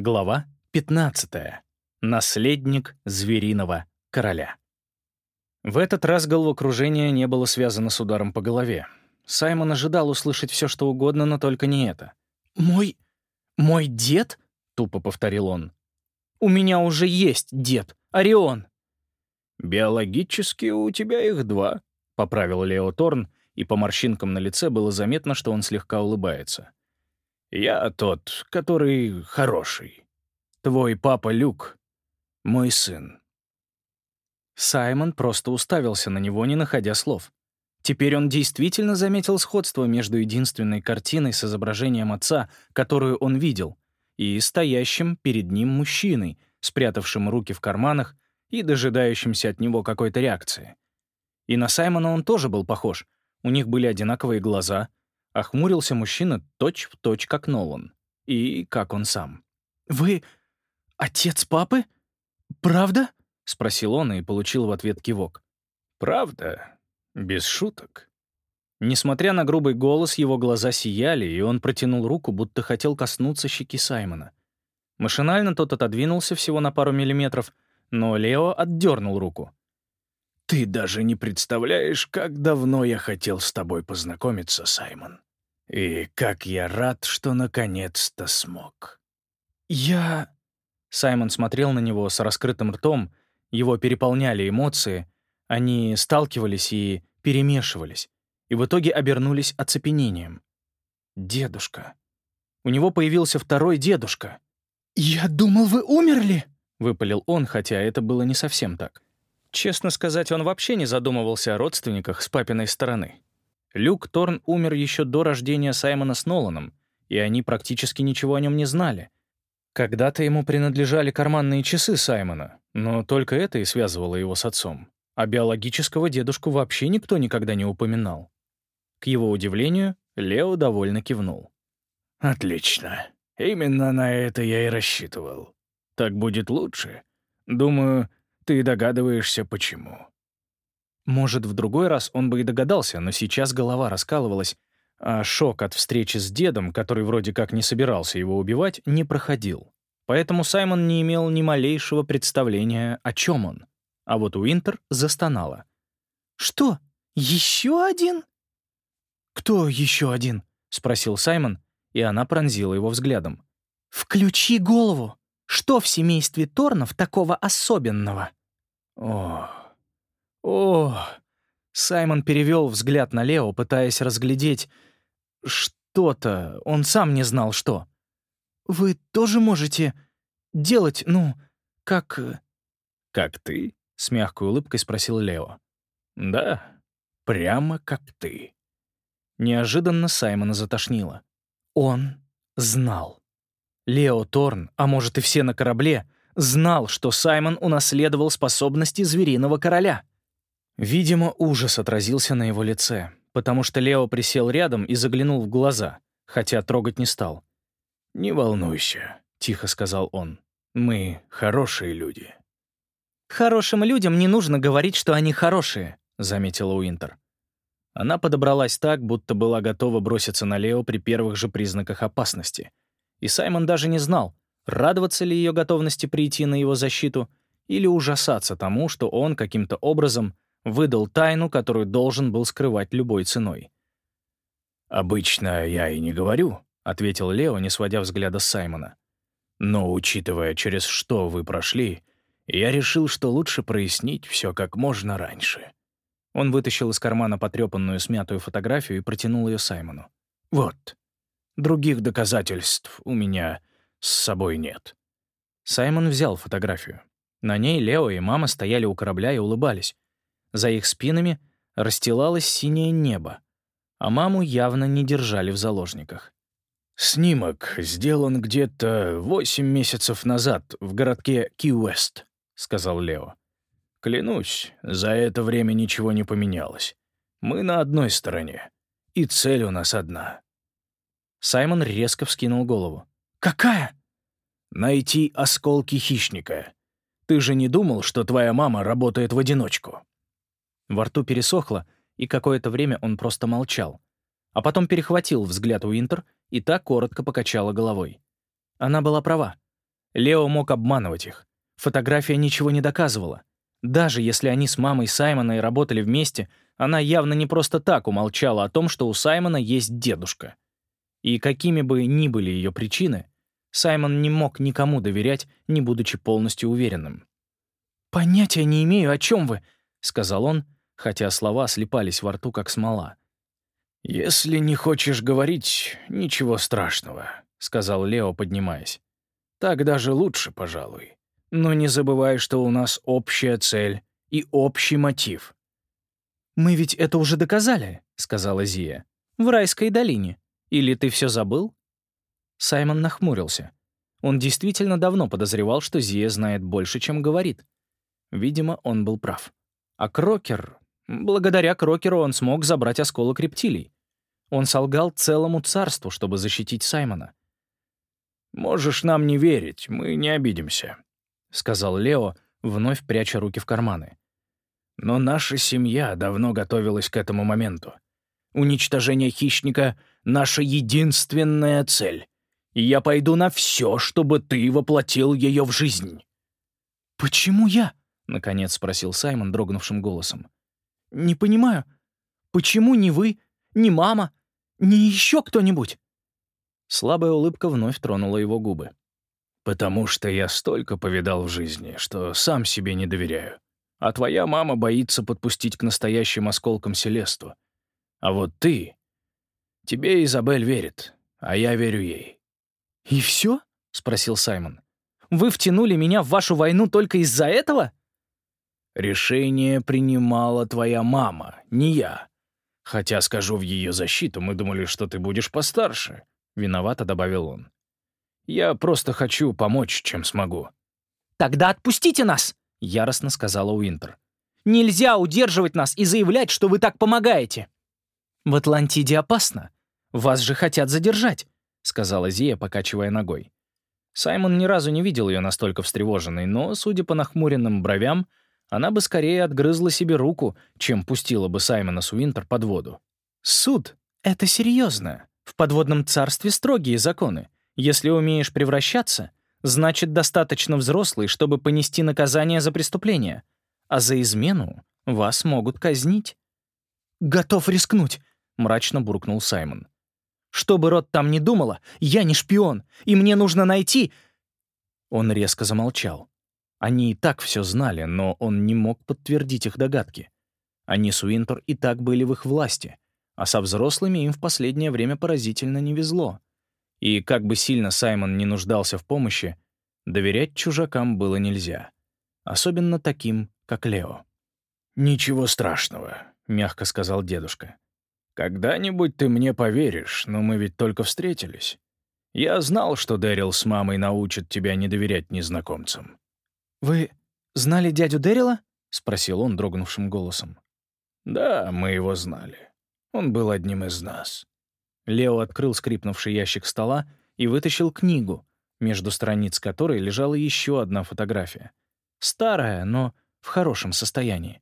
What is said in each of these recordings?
Глава 15. Наследник звериного короля. В этот раз головокружение не было связано с ударом по голове. Саймон ожидал услышать все, что угодно, но только не это. «Мой... мой дед?» — тупо повторил он. «У меня уже есть дед, Орион». «Биологически у тебя их два», — поправил Лео Торн, и по морщинкам на лице было заметно, что он слегка улыбается. Я тот, который хороший. Твой папа Люк — мой сын». Саймон просто уставился на него, не находя слов. Теперь он действительно заметил сходство между единственной картиной с изображением отца, которую он видел, и стоящим перед ним мужчиной, спрятавшим руки в карманах и дожидающимся от него какой-то реакции. И на Саймона он тоже был похож. У них были одинаковые глаза, Охмурился мужчина точь-в-точь, точь, как Нолан. И как он сам. «Вы отец папы? Правда?» — спросил он и получил в ответ кивок. «Правда? Без шуток». Несмотря на грубый голос, его глаза сияли, и он протянул руку, будто хотел коснуться щеки Саймона. Машинально тот отодвинулся всего на пару миллиметров, но Лео отдернул руку. «Ты даже не представляешь, как давно я хотел с тобой познакомиться, Саймон. И как я рад, что наконец-то смог». «Я...» Саймон смотрел на него с раскрытым ртом, его переполняли эмоции, они сталкивались и перемешивались, и в итоге обернулись оцепенением. «Дедушка». У него появился второй дедушка. «Я думал, вы умерли!» — выпалил он, хотя это было не совсем так. Честно сказать, он вообще не задумывался о родственниках с папиной стороны. Люк Торн умер еще до рождения Саймона с Ноланом, и они практически ничего о нем не знали. Когда-то ему принадлежали карманные часы Саймона, но только это и связывало его с отцом. А биологического дедушку вообще никто никогда не упоминал. К его удивлению, Лео довольно кивнул. «Отлично. Именно на это я и рассчитывал. Так будет лучше. Думаю, ты догадываешься, почему». Может, в другой раз он бы и догадался, но сейчас голова раскалывалась, а шок от встречи с дедом, который вроде как не собирался его убивать, не проходил. Поэтому Саймон не имел ни малейшего представления, о чем он. А вот Уинтер застонала. «Что, еще один?» «Кто еще один?» — спросил Саймон, и она пронзила его взглядом. «Включи голову! Что в семействе Торнов такого особенного?» О, о! Саймон перевел взгляд на Лео, пытаясь разглядеть что-то. Он сам не знал, что. «Вы тоже можете делать, ну, как...» э, «Как ты?» — с мягкой улыбкой спросил Лео. «Да, прямо как ты». Неожиданно Саймона затошнило. Он знал. Лео Торн, а может и все на корабле, знал, что Саймон унаследовал способности звериного короля. Видимо, ужас отразился на его лице, потому что Лео присел рядом и заглянул в глаза, хотя трогать не стал. «Не волнуйся», — тихо сказал он. «Мы хорошие люди». «Хорошим людям не нужно говорить, что они хорошие», — заметила Уинтер. Она подобралась так, будто была готова броситься на Лео при первых же признаках опасности. И Саймон даже не знал, радоваться ли ее готовности прийти на его защиту или ужасаться тому, что он каким-то образом выдал тайну, которую должен был скрывать любой ценой. «Обычно я и не говорю», — ответил Лео, не сводя взгляда с Саймона. «Но, учитывая, через что вы прошли, я решил, что лучше прояснить все как можно раньше». Он вытащил из кармана потрепанную смятую фотографию и протянул ее Саймону. «Вот. Других доказательств у меня с собой нет». Саймон взял фотографию. На ней Лео и мама стояли у корабля и улыбались. За их спинами расстилалось синее небо, а маму явно не держали в заложниках. «Снимок сделан где-то восемь месяцев назад в городке Ки-Уэст», — сказал Лео. «Клянусь, за это время ничего не поменялось. Мы на одной стороне, и цель у нас одна». Саймон резко вскинул голову. «Какая?» «Найти осколки хищника. Ты же не думал, что твоя мама работает в одиночку?» Во рту пересохло, и какое-то время он просто молчал. А потом перехватил взгляд Уинтер и так коротко покачала головой. Она была права. Лео мог обманывать их. Фотография ничего не доказывала. Даже если они с мамой Саймона и работали вместе, она явно не просто так умолчала о том, что у Саймона есть дедушка. И какими бы ни были ее причины, Саймон не мог никому доверять, не будучи полностью уверенным. «Понятия не имею, о чем вы», — сказал он, хотя слова слепались во рту, как смола. «Если не хочешь говорить, ничего страшного», — сказал Лео, поднимаясь. «Так даже лучше, пожалуй. Но не забывай, что у нас общая цель и общий мотив». «Мы ведь это уже доказали», — сказала Зия. «В райской долине. Или ты все забыл?» Саймон нахмурился. Он действительно давно подозревал, что Зия знает больше, чем говорит. Видимо, он был прав. А Крокер... Благодаря Крокеру он смог забрать осколок рептилий. Он солгал целому царству, чтобы защитить Саймона. «Можешь нам не верить, мы не обидимся», — сказал Лео, вновь пряча руки в карманы. «Но наша семья давно готовилась к этому моменту. Уничтожение хищника — наша единственная цель. И я пойду на все, чтобы ты воплотил ее в жизнь». «Почему я?» — наконец спросил Саймон дрогнувшим голосом. «Не понимаю, почему не вы, не мама, не еще кто-нибудь?» Слабая улыбка вновь тронула его губы. «Потому что я столько повидал в жизни, что сам себе не доверяю. А твоя мама боится подпустить к настоящим осколкам Селесту. А вот ты... Тебе Изабель верит, а я верю ей». «И все?» — спросил Саймон. «Вы втянули меня в вашу войну только из-за этого?» Решение принимала твоя мама, не я. Хотя, скажу в ее защиту, мы думали, что ты будешь постарше. Виновато добавил он. Я просто хочу помочь, чем смогу. «Тогда отпустите нас!» — яростно сказала Уинтер. «Нельзя удерживать нас и заявлять, что вы так помогаете!» «В Атлантиде опасно. Вас же хотят задержать», — сказала Зия, покачивая ногой. Саймон ни разу не видел ее настолько встревоженной, но, судя по нахмуренным бровям, она бы скорее отгрызла себе руку, чем пустила бы Саймона Суинтер под воду. «Суд — это серьезно. В подводном царстве строгие законы. Если умеешь превращаться, значит, достаточно взрослый, чтобы понести наказание за преступление. А за измену вас могут казнить». «Готов рискнуть», — мрачно буркнул Саймон. «Что бы Рот там ни думала, я не шпион, и мне нужно найти...» Он резко замолчал. Они и так все знали, но он не мог подтвердить их догадки. Они с Уинтер и так были в их власти, а со взрослыми им в последнее время поразительно не везло. И как бы сильно Саймон не нуждался в помощи, доверять чужакам было нельзя. Особенно таким, как Лео. «Ничего страшного», — мягко сказал дедушка. «Когда-нибудь ты мне поверишь, но мы ведь только встретились. Я знал, что Дэрил с мамой научат тебя не доверять незнакомцам. «Вы знали дядю Дэрила?» — спросил он дрогнувшим голосом. «Да, мы его знали. Он был одним из нас». Лео открыл скрипнувший ящик стола и вытащил книгу, между страниц которой лежала еще одна фотография. Старая, но в хорошем состоянии.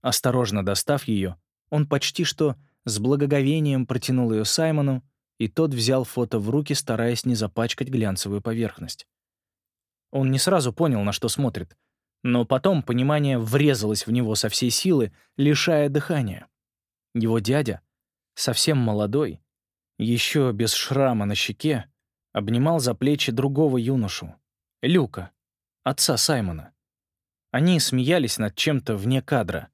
Осторожно достав ее, он почти что с благоговением протянул ее Саймону, и тот взял фото в руки, стараясь не запачкать глянцевую поверхность. Он не сразу понял, на что смотрит. Но потом понимание врезалось в него со всей силы, лишая дыхания. Его дядя, совсем молодой, еще без шрама на щеке, обнимал за плечи другого юношу, Люка, отца Саймона. Они смеялись над чем-то вне кадра,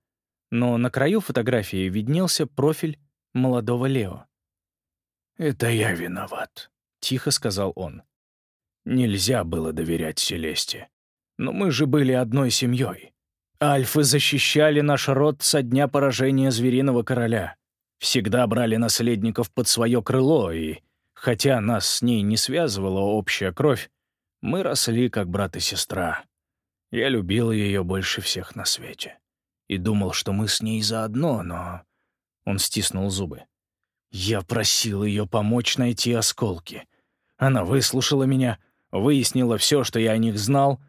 но на краю фотографии виднелся профиль молодого Лео. «Это я виноват», — тихо сказал он. Нельзя было доверять Селесте. Но мы же были одной семьей. Альфы защищали наш род со дня поражения Звериного Короля. Всегда брали наследников под свое крыло, и, хотя нас с ней не связывала общая кровь, мы росли как брат и сестра. Я любил ее больше всех на свете. И думал, что мы с ней заодно, но... Он стиснул зубы. Я просил ее помочь найти осколки. Она выслушала меня, выяснила все, что я о них знал,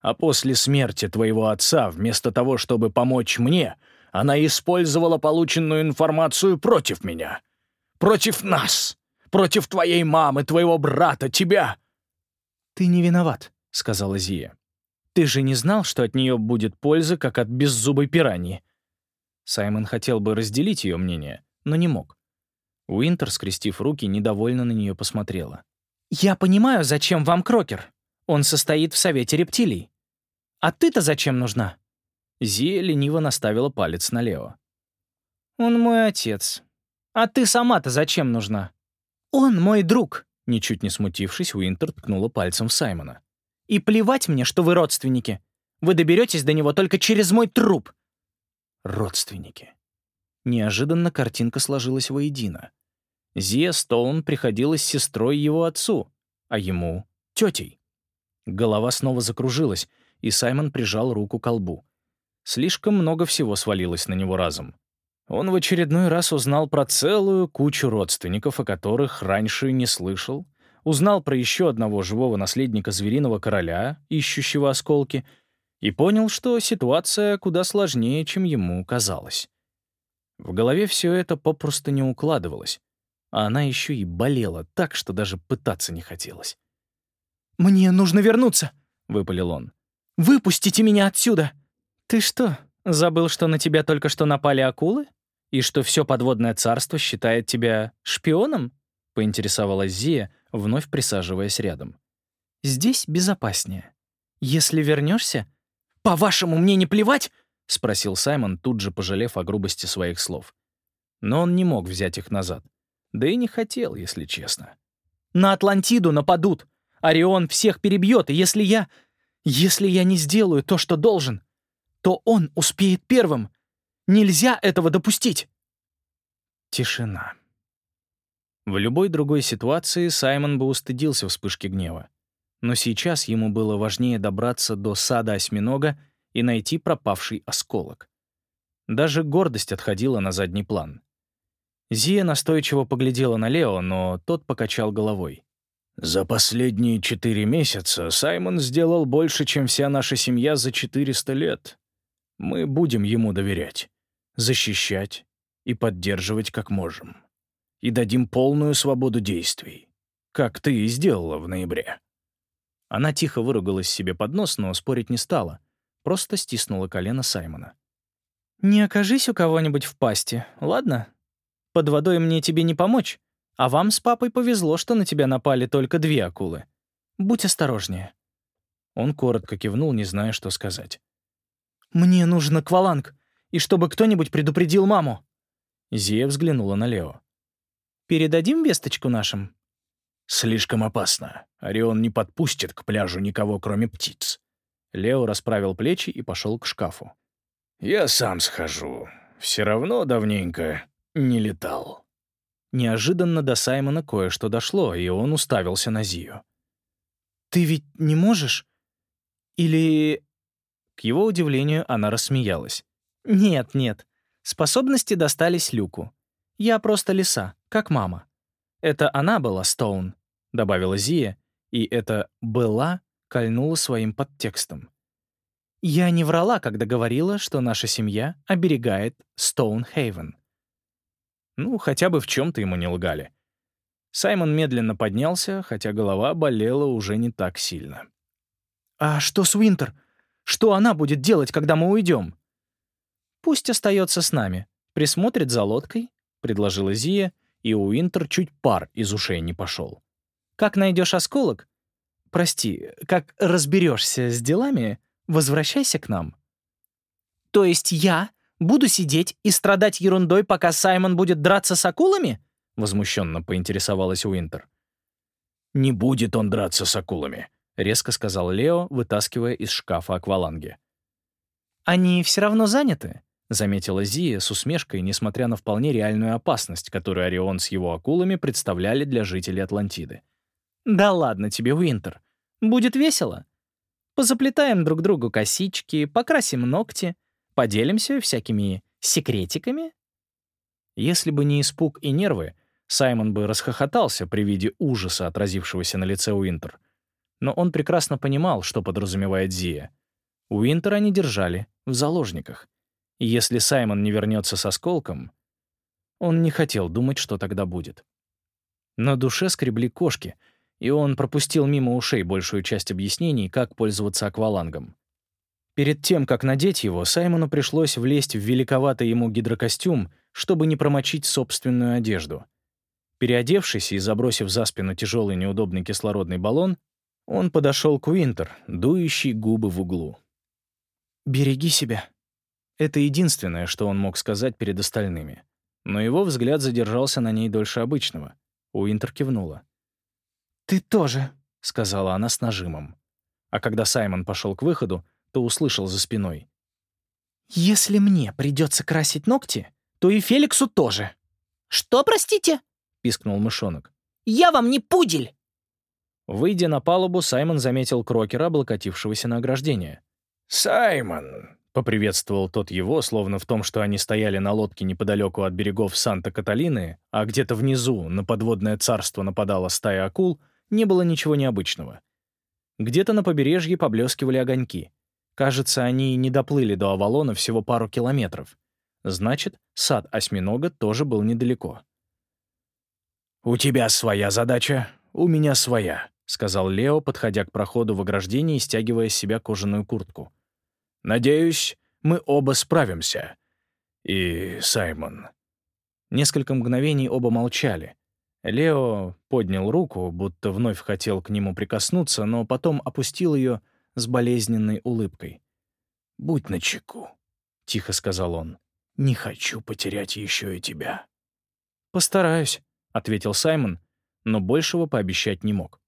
а после смерти твоего отца, вместо того, чтобы помочь мне, она использовала полученную информацию против меня. Против нас. Против твоей мамы, твоего брата, тебя. Ты не виноват, сказала Зия. «Ты же не знал, что от нее будет польза, как от беззубой пираньи?» Саймон хотел бы разделить ее мнение, но не мог. Уинтер, скрестив руки, недовольно на нее посмотрела. «Я понимаю, зачем вам Крокер. Он состоит в Совете рептилий. А ты-то зачем нужна?» Зия лениво наставила палец на Лео. «Он мой отец. А ты сама-то зачем нужна?» «Он мой друг», — ничуть не смутившись, Уинтер ткнула пальцем в Саймона. «И плевать мне, что вы родственники. Вы доберетесь до него только через мой труп». Родственники. Неожиданно картинка сложилась воедино. Зия Стоун приходилась сестрой его отцу, а ему — тетей. Голова снова закружилась, и Саймон прижал руку к колбу. Слишком много всего свалилось на него разом. Он в очередной раз узнал про целую кучу родственников, о которых раньше не слышал, узнал про еще одного живого наследника звериного короля, ищущего осколки, и понял, что ситуация куда сложнее, чем ему казалось. В голове все это попросту не укладывалось, а она еще и болела так, что даже пытаться не хотелось. «Мне нужно вернуться», — выпалил он. «Выпустите меня отсюда!» «Ты что, забыл, что на тебя только что напали акулы?» «И что все подводное царство считает тебя шпионом?» — поинтересовалась Зия, вновь присаживаясь рядом. «Здесь безопаснее. Если вернешься, «По-вашему, мне не плевать?» — спросил Саймон, тут же пожалев о грубости своих слов. Но он не мог взять их назад. Да и не хотел, если честно. «На Атлантиду нападут. Орион всех перебьет, и если я... Если я не сделаю то, что должен, то он успеет первым. Нельзя этого допустить!» Тишина. В любой другой ситуации Саймон бы устыдился вспышки гнева. Но сейчас ему было важнее добраться до сада осьминога и найти пропавший осколок. Даже гордость отходила на задний план. Зия настойчиво поглядела на Лео, но тот покачал головой. «За последние четыре месяца Саймон сделал больше, чем вся наша семья за 400 лет. Мы будем ему доверять, защищать и поддерживать как можем. И дадим полную свободу действий, как ты и сделала в ноябре». Она тихо выругалась себе под нос, но спорить не стала, просто стиснула колено Саймона. «Не окажись у кого-нибудь в пасти, ладно? Под водой мне тебе не помочь, а вам с папой повезло, что на тебя напали только две акулы. Будь осторожнее». Он коротко кивнул, не зная, что сказать. «Мне нужен акваланг, и чтобы кто-нибудь предупредил маму». Зия взглянула на Лео. «Передадим весточку нашим?» «Слишком опасно. Орион не подпустит к пляжу никого, кроме птиц». Лео расправил плечи и пошел к шкафу. «Я сам схожу. Все равно давненько не летал». Неожиданно до Саймона кое-что дошло, и он уставился на Зию. «Ты ведь не можешь? Или...» К его удивлению, она рассмеялась. «Нет, нет. Способности достались Люку. Я просто лиса, как мама. Это она была Стоун», — добавила Зия, и это «была» кольнула своим подтекстом. «Я не врала, когда говорила, что наша семья оберегает Стоунхейвен». Ну, хотя бы в чем-то ему не лгали. Саймон медленно поднялся, хотя голова болела уже не так сильно. «А что с Уинтер? Что она будет делать, когда мы уйдем?» «Пусть остается с нами, присмотрит за лодкой», — предложила Зия, и Уинтер чуть пар из ушей не пошел. «Как найдешь осколок? Прости, как разберешься с делами, возвращайся к нам». «То есть я Буду сидеть и страдать ерундой, пока Саймон будет драться с акулами?» — возмущенно поинтересовалась Уинтер. «Не будет он драться с акулами», — резко сказал Лео, вытаскивая из шкафа акваланги. «Они все равно заняты», — заметила Зия с усмешкой, несмотря на вполне реальную опасность, которую Орион с его акулами представляли для жителей Атлантиды. «Да ладно тебе, Уинтер. Будет весело. Позаплетаем друг другу косички, покрасим ногти». Поделимся всякими секретиками?» Если бы не испуг и нервы, Саймон бы расхохотался при виде ужаса, отразившегося на лице Уинтер. Но он прекрасно понимал, что подразумевает Зия. Уинтер они держали в заложниках. И если Саймон не вернется с осколком, он не хотел думать, что тогда будет. На душе скребли кошки, и он пропустил мимо ушей большую часть объяснений, как пользоваться аквалангом. Перед тем, как надеть его, Саймону пришлось влезть в великоватый ему гидрокостюм, чтобы не промочить собственную одежду. Переодевшись и забросив за спину тяжелый неудобный кислородный баллон, он подошел к Уинтер, дующий губы в углу. «Береги себя». Это единственное, что он мог сказать перед остальными. Но его взгляд задержался на ней дольше обычного. Уинтер кивнула. «Ты тоже», — сказала она с нажимом. А когда Саймон пошел к выходу, то услышал за спиной. «Если мне придется красить ногти, то и Феликсу тоже». «Что, простите?» — пискнул мышонок. «Я вам не пудель!» Выйдя на палубу, Саймон заметил Крокера, облокотившегося на ограждение. «Саймон!» — поприветствовал тот его, словно в том, что они стояли на лодке неподалеку от берегов Санта-Каталины, а где-то внизу на подводное царство нападала стая акул, не было ничего необычного. Где-то на побережье поблескивали огоньки. Кажется, они не доплыли до Авалона всего пару километров. Значит, сад осьминога тоже был недалеко. «У тебя своя задача, у меня своя», — сказал Лео, подходя к проходу в ограждении и стягивая с себя кожаную куртку. «Надеюсь, мы оба справимся. И Саймон». Несколько мгновений оба молчали. Лео поднял руку, будто вновь хотел к нему прикоснуться, но потом опустил ее с болезненной улыбкой. «Будь начеку», — тихо сказал он. «Не хочу потерять еще и тебя». «Постараюсь», — ответил Саймон, но большего пообещать не мог.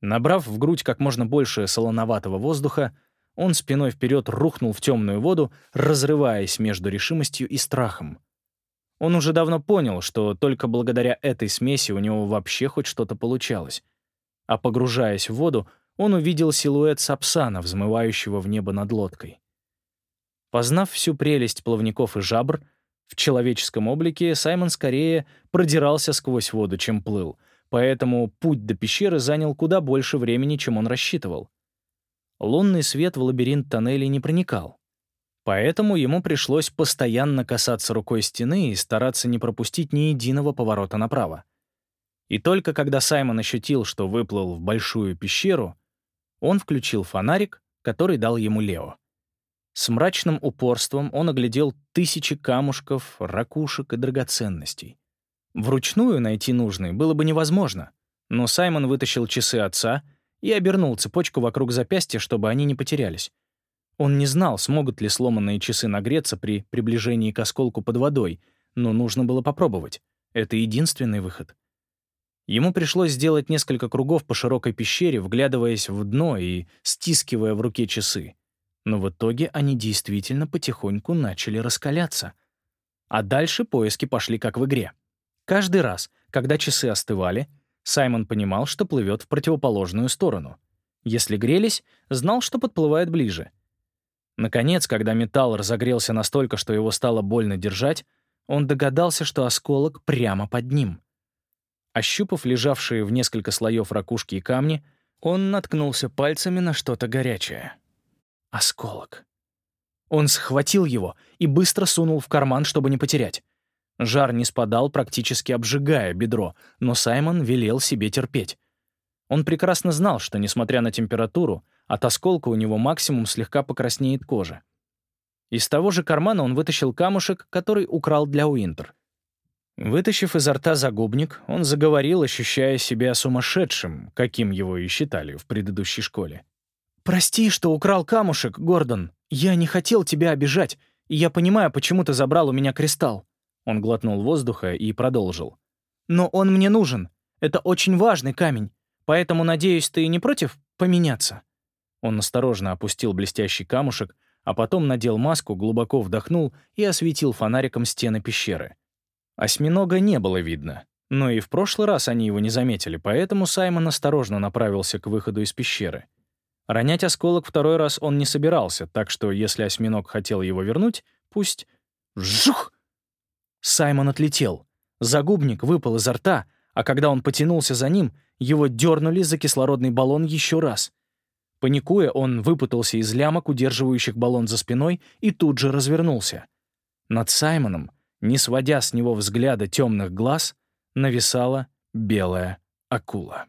Набрав в грудь как можно больше солоноватого воздуха, он спиной вперед рухнул в темную воду, разрываясь между решимостью и страхом. Он уже давно понял, что только благодаря этой смеси у него вообще хоть что-то получалось. А погружаясь в воду, он увидел силуэт сапсана, взмывающего в небо над лодкой. Познав всю прелесть плавников и жабр, в человеческом облике Саймон скорее продирался сквозь воду, чем плыл, поэтому путь до пещеры занял куда больше времени, чем он рассчитывал. Лунный свет в лабиринт тоннелей не проникал. Поэтому ему пришлось постоянно касаться рукой стены и стараться не пропустить ни единого поворота направо. И только когда Саймон ощутил, что выплыл в большую пещеру, он включил фонарик, который дал ему Лео. С мрачным упорством он оглядел тысячи камушков, ракушек и драгоценностей. Вручную найти нужный было бы невозможно, но Саймон вытащил часы отца и обернул цепочку вокруг запястья, чтобы они не потерялись. Он не знал, смогут ли сломанные часы нагреться при приближении к осколку под водой, но нужно было попробовать. Это единственный выход. Ему пришлось сделать несколько кругов по широкой пещере, вглядываясь в дно и стискивая в руке часы. Но в итоге они действительно потихоньку начали раскаляться. А дальше поиски пошли как в игре. Каждый раз, когда часы остывали, Саймон понимал, что плывет в противоположную сторону. Если грелись, знал, что подплывает ближе. Наконец, когда металл разогрелся настолько, что его стало больно держать, он догадался, что осколок прямо под ним — Ощупав лежавшие в несколько слоев ракушки и камни, он наткнулся пальцами на что-то горячее. Осколок. Он схватил его и быстро сунул в карман, чтобы не потерять. Жар не спадал, практически обжигая бедро, но Саймон велел себе терпеть. Он прекрасно знал, что, несмотря на температуру, от осколка у него максимум слегка покраснеет кожа. Из того же кармана он вытащил камушек, который украл для Уинтер. Вытащив изо рта загубник, он заговорил, ощущая себя сумасшедшим, каким его и считали в предыдущей школе. «Прости, что украл камушек, Гордон. Я не хотел тебя обижать, и я понимаю, почему ты забрал у меня кристалл». Он глотнул воздуха и продолжил. «Но он мне нужен. Это очень важный камень, поэтому, надеюсь, ты не против поменяться?» Он осторожно опустил блестящий камушек, а потом надел маску, глубоко вдохнул и осветил фонариком стены пещеры. Осьминога не было видно, но и в прошлый раз они его не заметили, поэтому Саймон осторожно направился к выходу из пещеры. Ронять осколок второй раз он не собирался, так что если осьминог хотел его вернуть, пусть... Вжух! Саймон отлетел. Загубник выпал изо рта, а когда он потянулся за ним, его дернули за кислородный баллон еще раз. Паникуя, он выпутался из лямок, удерживающих баллон за спиной, и тут же развернулся. Над Саймоном не сводя с него взгляда темных глаз, нависала белая акула.